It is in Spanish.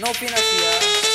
No opina así,